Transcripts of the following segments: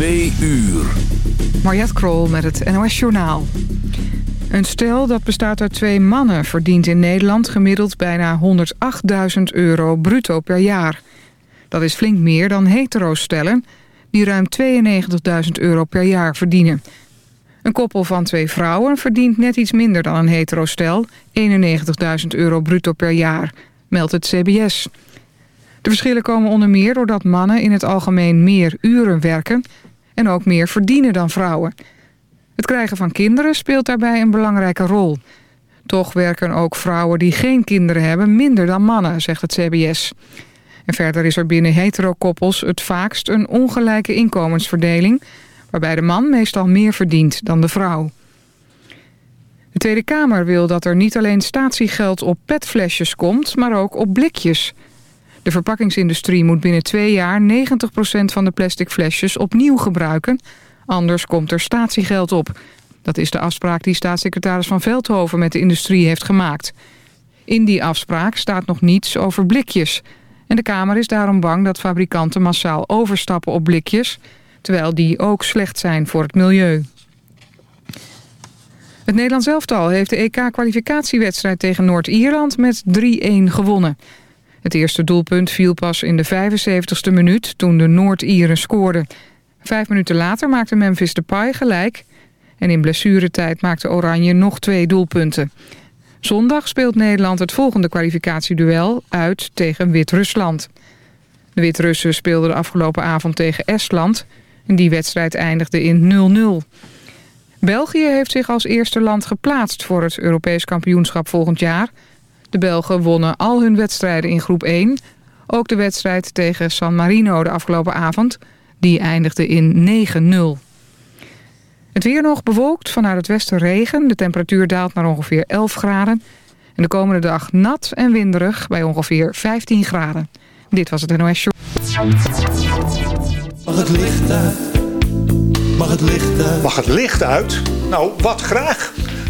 Twee uur. Mariette Krol met het NOS Journaal. Een stel dat bestaat uit twee mannen verdient in Nederland gemiddeld bijna 108.000 euro bruto per jaar. Dat is flink meer dan hetero-stellen die ruim 92.000 euro per jaar verdienen. Een koppel van twee vrouwen verdient net iets minder dan een hetero-stel, 91.000 euro bruto per jaar, meldt het CBS. De verschillen komen onder meer doordat mannen in het algemeen meer uren werken en ook meer verdienen dan vrouwen. Het krijgen van kinderen speelt daarbij een belangrijke rol. Toch werken ook vrouwen die geen kinderen hebben minder dan mannen, zegt het CBS. En verder is er binnen hetero-koppels het vaakst een ongelijke inkomensverdeling... waarbij de man meestal meer verdient dan de vrouw. De Tweede Kamer wil dat er niet alleen statiegeld op petflesjes komt, maar ook op blikjes... De verpakkingsindustrie moet binnen twee jaar 90% van de plastic flesjes opnieuw gebruiken. Anders komt er statiegeld op. Dat is de afspraak die staatssecretaris Van Veldhoven met de industrie heeft gemaakt. In die afspraak staat nog niets over blikjes. En de Kamer is daarom bang dat fabrikanten massaal overstappen op blikjes... terwijl die ook slecht zijn voor het milieu. Het Nederlands elftal heeft de EK-kwalificatiewedstrijd tegen Noord-Ierland met 3-1 gewonnen... Het eerste doelpunt viel pas in de 75ste minuut toen de Noord-Ieren scoorden. Vijf minuten later maakte Memphis Depay gelijk... en in blessuretijd maakte Oranje nog twee doelpunten. Zondag speelt Nederland het volgende kwalificatieduel uit tegen Wit-Rusland. De Wit-Russen speelden de afgelopen avond tegen Estland... en die wedstrijd eindigde in 0-0. België heeft zich als eerste land geplaatst voor het Europees kampioenschap volgend jaar... De Belgen wonnen al hun wedstrijden in groep 1. Ook de wedstrijd tegen San Marino de afgelopen avond. Die eindigde in 9-0. Het weer nog bewolkt, vanuit het westen regen. De temperatuur daalt naar ongeveer 11 graden. En de komende dag nat en winderig bij ongeveer 15 graden. Dit was het NOS Show. Mag het licht uit? Mag het licht uit? Mag het licht uit? Nou, wat graag.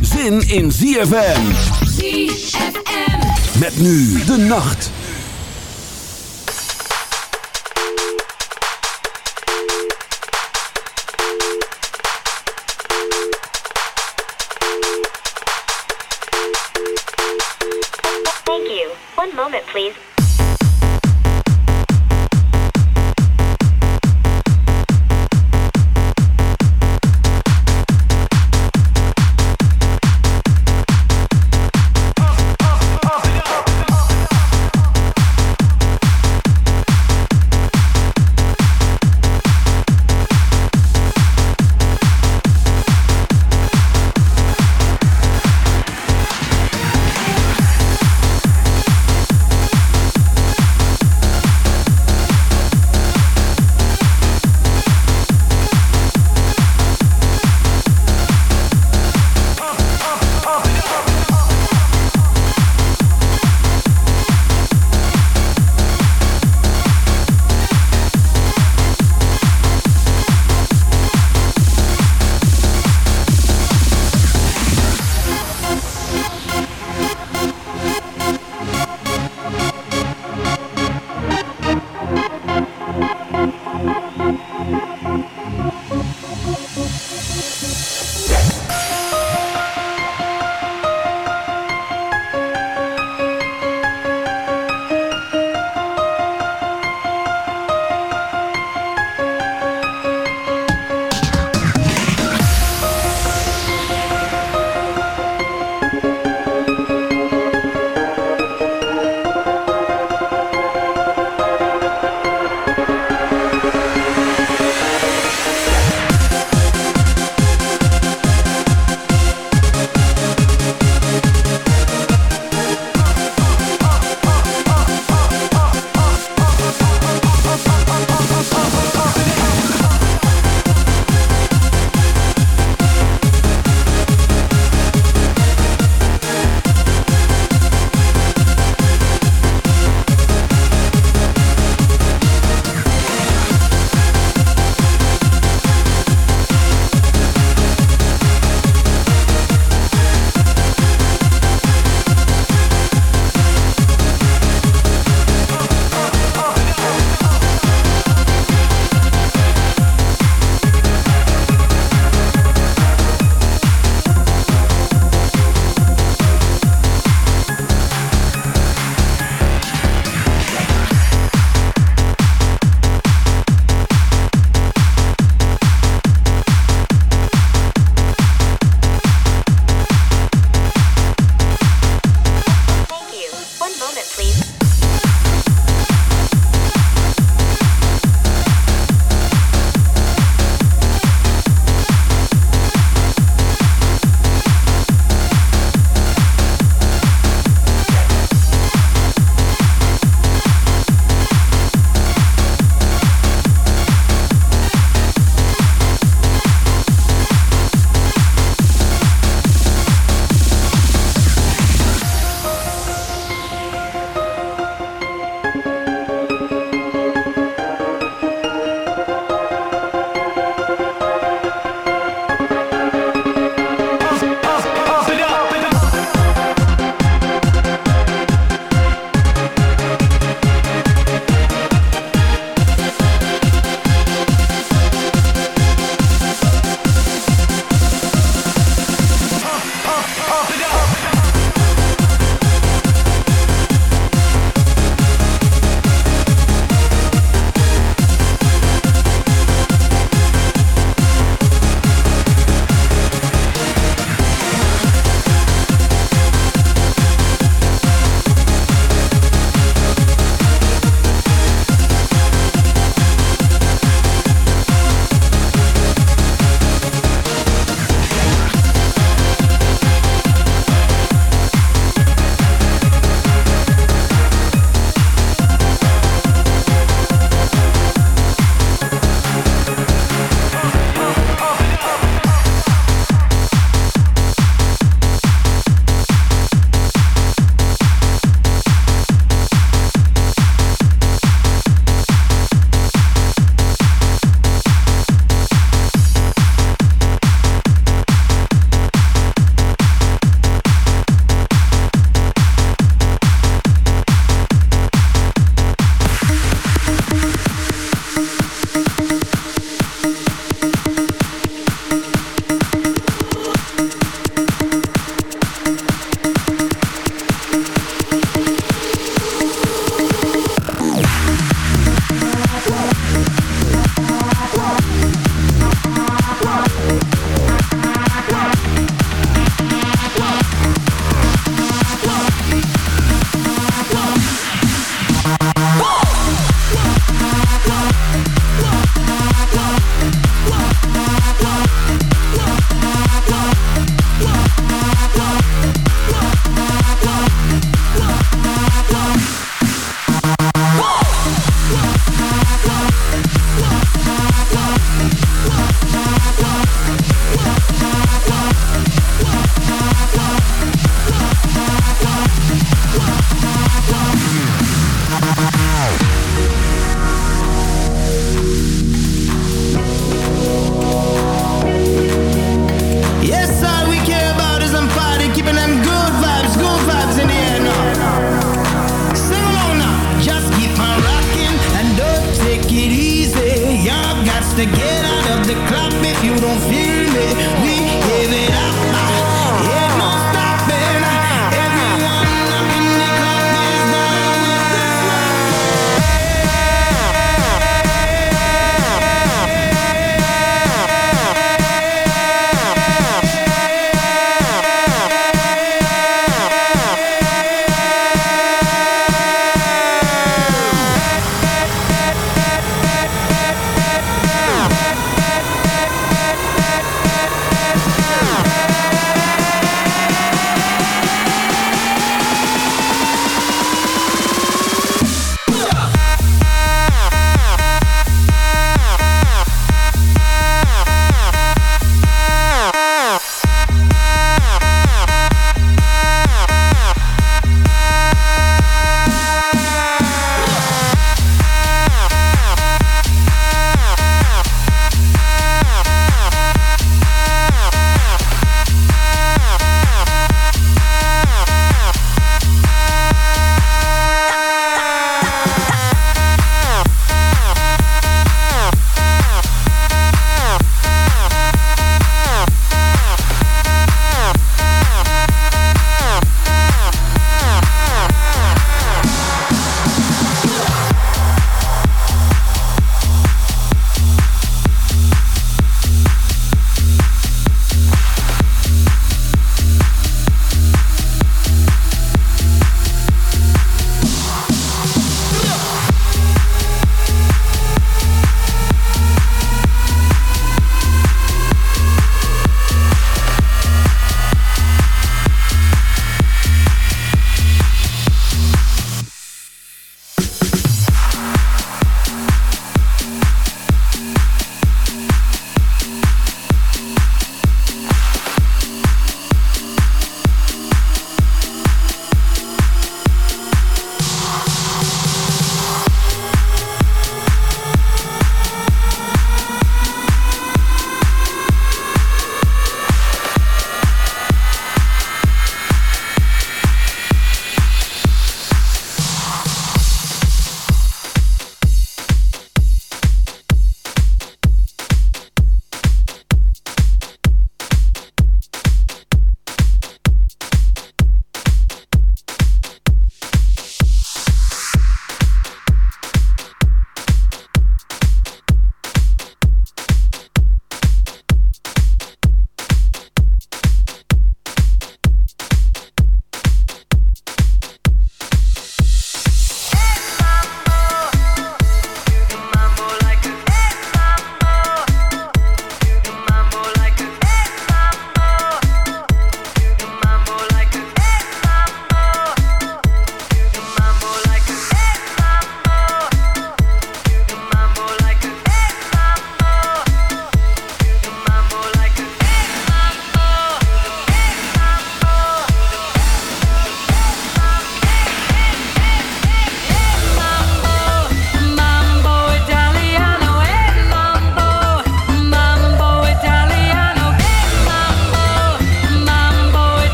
zin in ZFM. ZFM. Met nu de nacht. Thank you. One moment, please.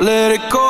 Let it go.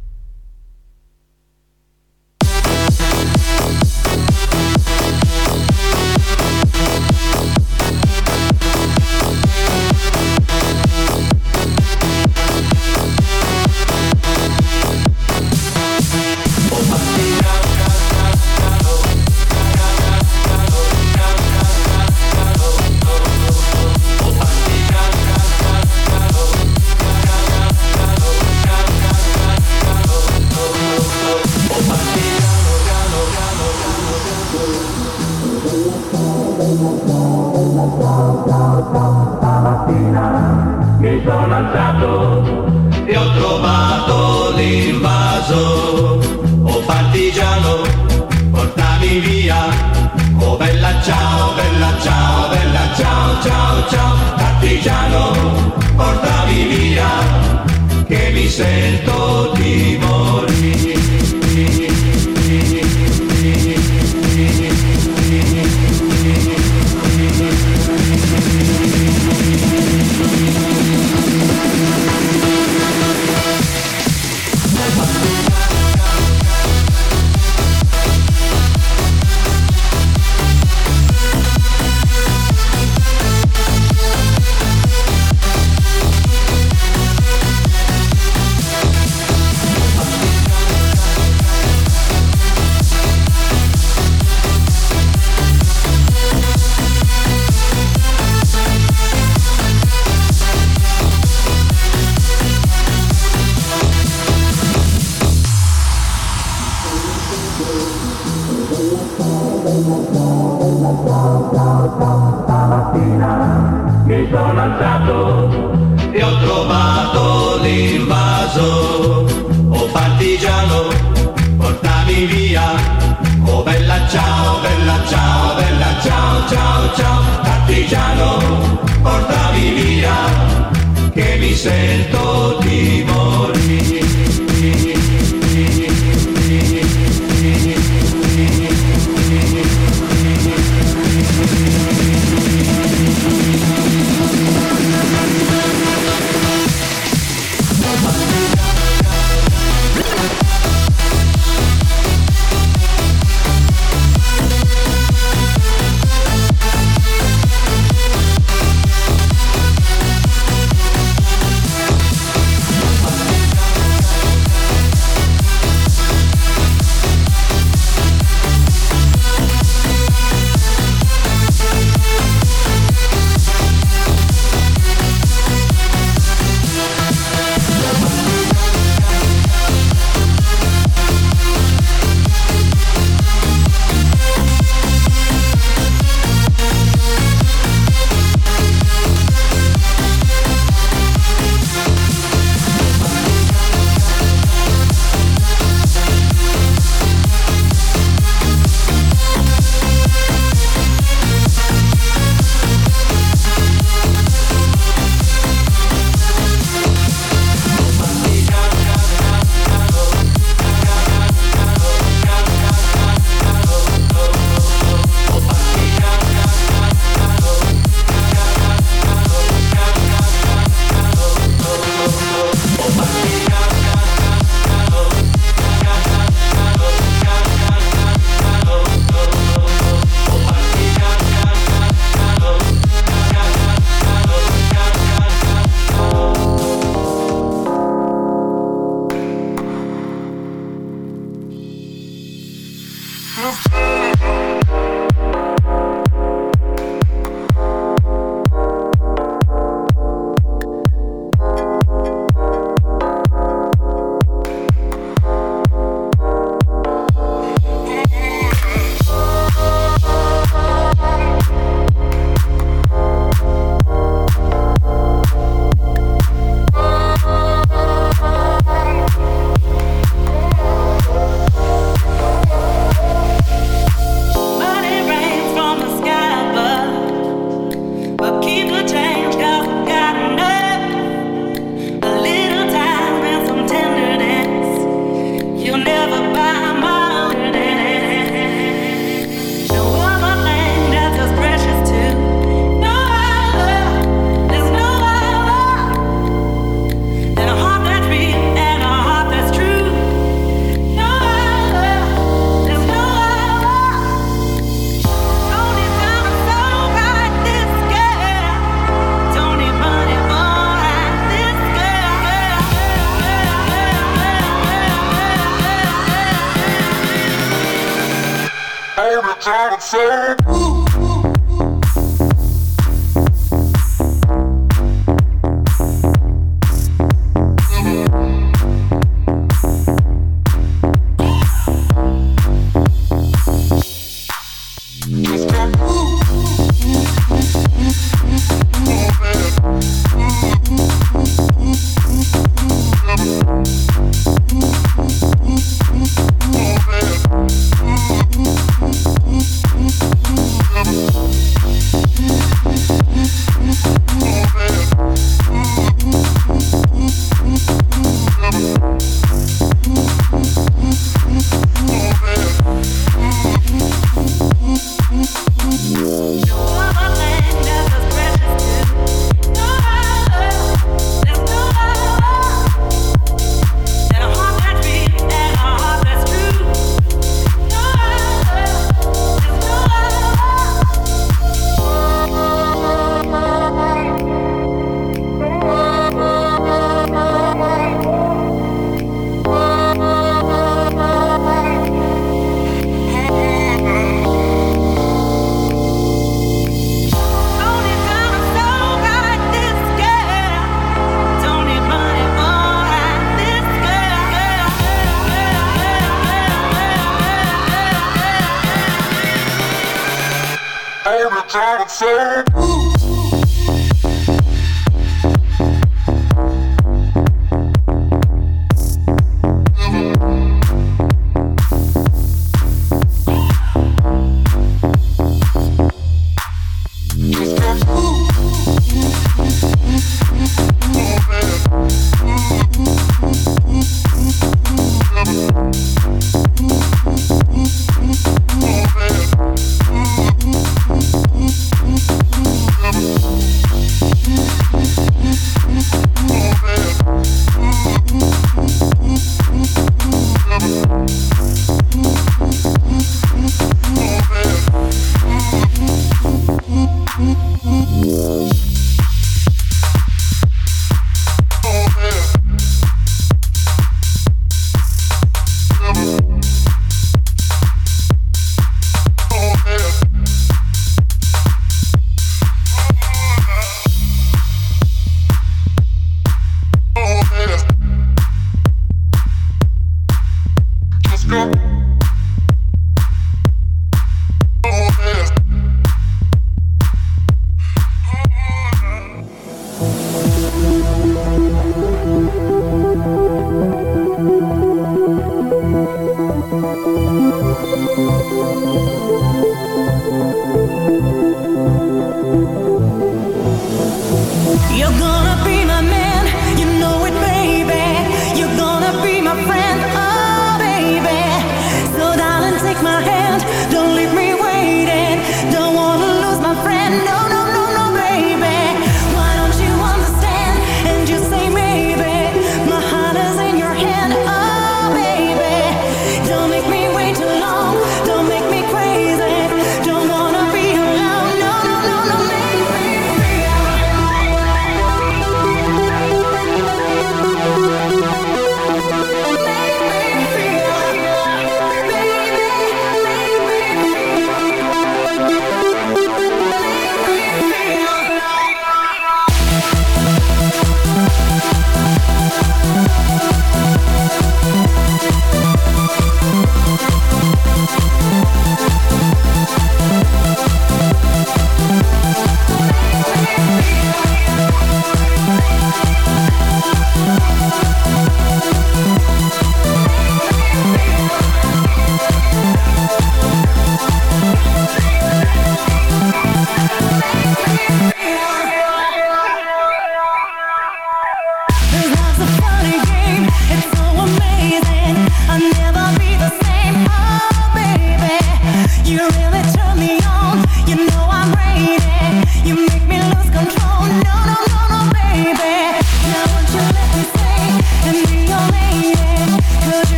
Partigiano, portami via, che mi sento di Money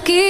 esquina.